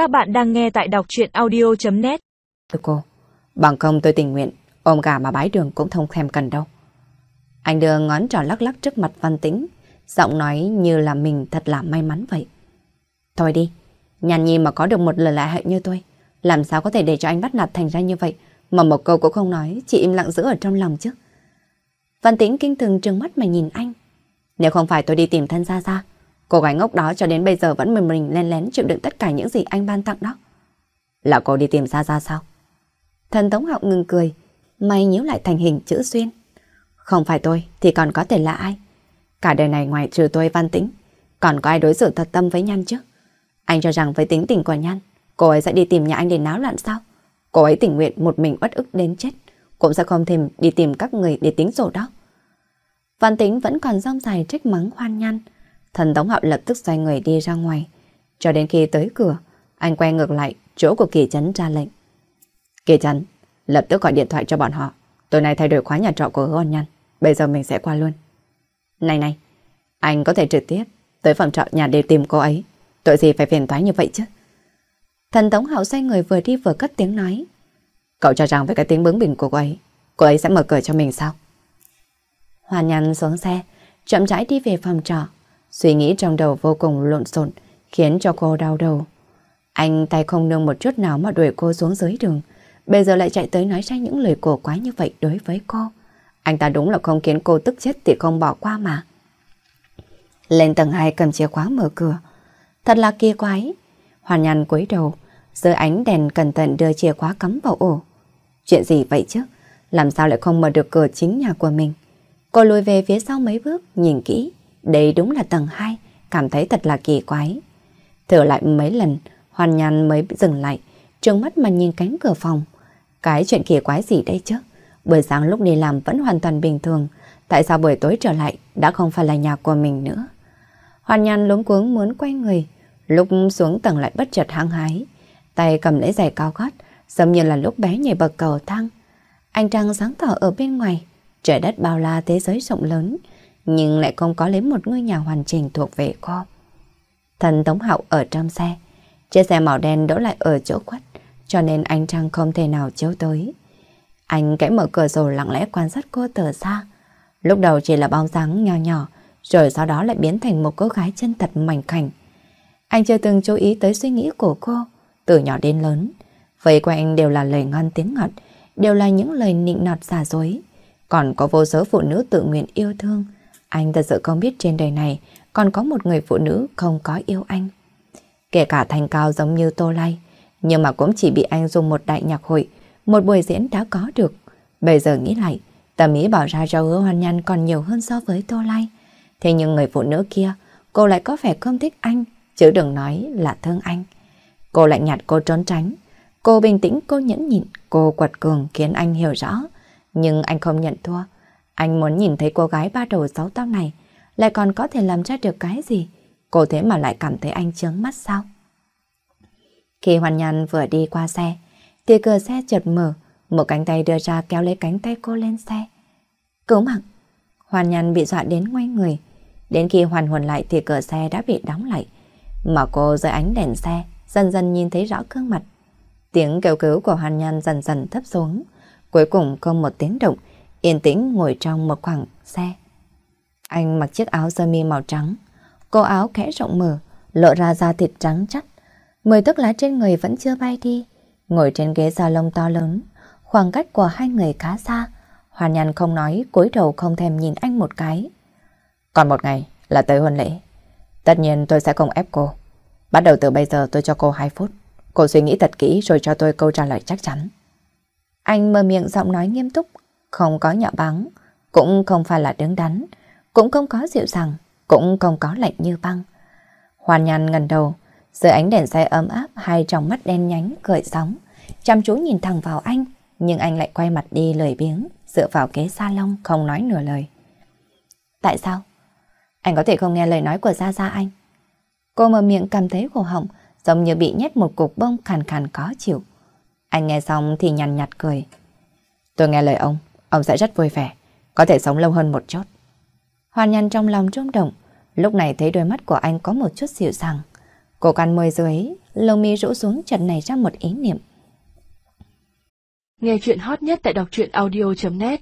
Các bạn đang nghe tại đọc chuyện audio.net Cô, bằng không tôi tình nguyện, ôm gà mà bái đường cũng không thèm cần đâu. Anh đưa ngón trỏ lắc lắc trước mặt Văn Tĩnh, giọng nói như là mình thật là may mắn vậy. Thôi đi, nhàn nhi mà có được một lời lại hại như tôi, làm sao có thể để cho anh bắt nạt thành ra như vậy, mà một câu cũng không nói, chỉ im lặng giữ ở trong lòng chứ. Văn Tĩnh kinh thường trừng mắt mà nhìn anh. Nếu không phải tôi đi tìm thân ra ra, cô gái ngốc đó cho đến bây giờ vẫn mình mình lén lén chịu đựng tất cả những gì anh ban tặng đó. Là cô đi tìm ra ra sao? Thần Tống Hạo ngừng cười, mày nhíu lại thành hình chữ xuyên. Không phải tôi thì còn có thể là ai? Cả đời này ngoài trừ tôi Văn Tĩnh, còn có ai đối xử thật tâm với Nhan chứ? Anh cho rằng với tính tình của Nhan, cô ấy sẽ đi tìm nhà anh để náo loạn sao? Cô ấy tình nguyện một mình uất ức đến chết, cũng sẽ không thèm đi tìm các người để tính sổ đó. Văn Tĩnh vẫn còn rong dài trách mắng hoan nhan. Thần Tống Hạo lập tức xoay người đi ra ngoài. Cho đến khi tới cửa, anh quay ngược lại chỗ của Kỳ Trấn ra lệnh. Kỳ Trấn, lập tức gọi điện thoại cho bọn họ. Tối nay thay đổi khóa nhà trọ của hứa hoan. Bây giờ mình sẽ qua luôn. Này này, anh có thể trực tiếp tới phòng trọ nhà để tìm cô ấy. Tội gì phải phiền toái như vậy chứ? Thần Tống Hạo xoay người vừa đi vừa cất tiếng nói. Cậu cho rằng với cái tiếng bướng bỉnh của cô ấy, cô ấy sẽ mở cửa cho mình sao? Hoàn nhăn xuống xe, chậm rãi đi về phòng trọ. Suy nghĩ trong đầu vô cùng lộn xộn, khiến cho cô đau đầu. Anh tay không nương một chút nào mà đuổi cô xuống dưới đường. Bây giờ lại chạy tới nói ra những lời cổ quái như vậy đối với cô. Anh ta đúng là không khiến cô tức chết thì không bỏ qua mà. Lên tầng 2 cầm chìa khóa mở cửa. Thật là kỳ quái. Hoàn nhàn cúi đầu, dưới ánh đèn cẩn thận đưa chìa khóa cắm vào ổ. Chuyện gì vậy chứ? Làm sao lại không mở được cửa chính nhà của mình? Cô lùi về phía sau mấy bước, nhìn kỹ. Đây đúng là tầng 2, cảm thấy thật là kỳ quái. Thử lại mấy lần, hoàn nhàn mới dừng lại, trừng mắt mà nhìn cánh cửa phòng. Cái chuyện kỳ quái gì đây chứ? Buổi sáng lúc đi làm vẫn hoàn toàn bình thường, tại sao buổi tối trở lại đã không phải là nhà của mình nữa? Hoàn nhàn lúng cuống muốn quay người, lúc xuống tầng lại bất chợt hăng hái, tay cầm lấy giày cao gót, giống như là lúc bé nhảy bậc cầu thang. Anh trăng sáng tỏ ở bên ngoài, Trời đất bao la thế giới rộng lớn, nhưng lại không có lấy một ngôi nhà hoàn chỉnh thuộc về cô. Thần Tống Hạo ở trong xe, chiếc xe màu đen đỗ lại ở chỗ quất, cho nên anh Trăng không thể nào chiếu tới. Anh kẽ mở cửa sổ lặng lẽ quan sát cô từ xa. Lúc đầu chỉ là bóng dáng nhỏ nhỏ, rồi sau đó lại biến thành một cô gái chân thật mảnh khảnh. Anh chưa từng chú ý tới suy nghĩ của cô, từ nhỏ đến lớn. Vậy của anh đều là lời ngon tiếng ngọt, đều là những lời nịnh nọt giả dối. Còn có vô số phụ nữ tự nguyện yêu thương. Anh thật sự không biết trên đời này còn có một người phụ nữ không có yêu anh. Kể cả thành cao giống như Tô Lai, nhưng mà cũng chỉ bị anh dùng một đại nhạc hội, một buổi diễn đã có được. Bây giờ nghĩ lại, tầm ý bảo ra cho hứa hoan nhân còn nhiều hơn so với Tô Lai. Thế nhưng người phụ nữ kia, cô lại có vẻ không thích anh, chứ đừng nói là thương anh. Cô lạnh nhạt cô trốn tránh, cô bình tĩnh cô nhẫn nhịn, cô quật cường khiến anh hiểu rõ. Nhưng anh không nhận thua. Anh muốn nhìn thấy cô gái ba đầu sáu tóc này lại còn có thể làm ra được cái gì. Cô thế mà lại cảm thấy anh chướng mắt sao? Khi Hoàn nhân vừa đi qua xe, thì cửa xe chợt mở, một cánh tay đưa ra kéo lấy cánh tay cô lên xe. Cứu mạng! Hoàn nhân bị dọa đến ngoay người. Đến khi hoàn hồn lại thì cửa xe đã bị đóng lại. Mà cô dưới ánh đèn xe, dần dần nhìn thấy rõ gương mặt. Tiếng kêu cứu của Hoàn nhân dần dần thấp xuống. Cuối cùng không một tiếng động, yên tĩnh ngồi trong một khoảng xe. Anh mặc chiếc áo sơ mi màu trắng, cổ áo khẽ rộng mở, lộ ra da thịt trắng chắc. Mười tức lá trên người vẫn chưa bay đi, ngồi trên ghế lông to lớn, khoảng cách của hai người khá xa. Hoàn nhàn không nói, cúi đầu không thèm nhìn anh một cái. Còn một ngày là tới hôn lễ. Tất nhiên tôi sẽ không ép cô. Bắt đầu từ bây giờ tôi cho cô 2 phút. Cô suy nghĩ thật kỹ rồi cho tôi câu trả lời chắc chắn. Anh mở miệng giọng nói nghiêm túc, không có nhạo báng, cũng không phải là đứng đắn, cũng không có dịu dàng, cũng không có lạnh như băng. Hoàn nhàn ngần đầu, dưới ánh đèn xe ấm áp hai trong mắt đen nhánh gợi sóng, chăm chú nhìn thẳng vào anh, nhưng anh lại quay mặt đi lời biếng, dựa vào ghế salon không nói nửa lời. Tại sao? Anh có thể không nghe lời nói của Gia Gia anh. Cô mở miệng cảm thấy cổ họng, giống như bị nhét một cục bông khàn khàn khó chịu. Anh nghe xong thì nhằn nhạt cười. Tôi nghe lời ông, ông sẽ rất vui vẻ, có thể sống lâu hơn một chút. Hoàn nhân trong lòng trung động, lúc này thấy đôi mắt của anh có một chút dịu dàng. Cô căn môi dưới, lông mi rũ xuống chợt này ra một ý niệm. Nghe chuyện hot nhất tại đọc truyện audio.net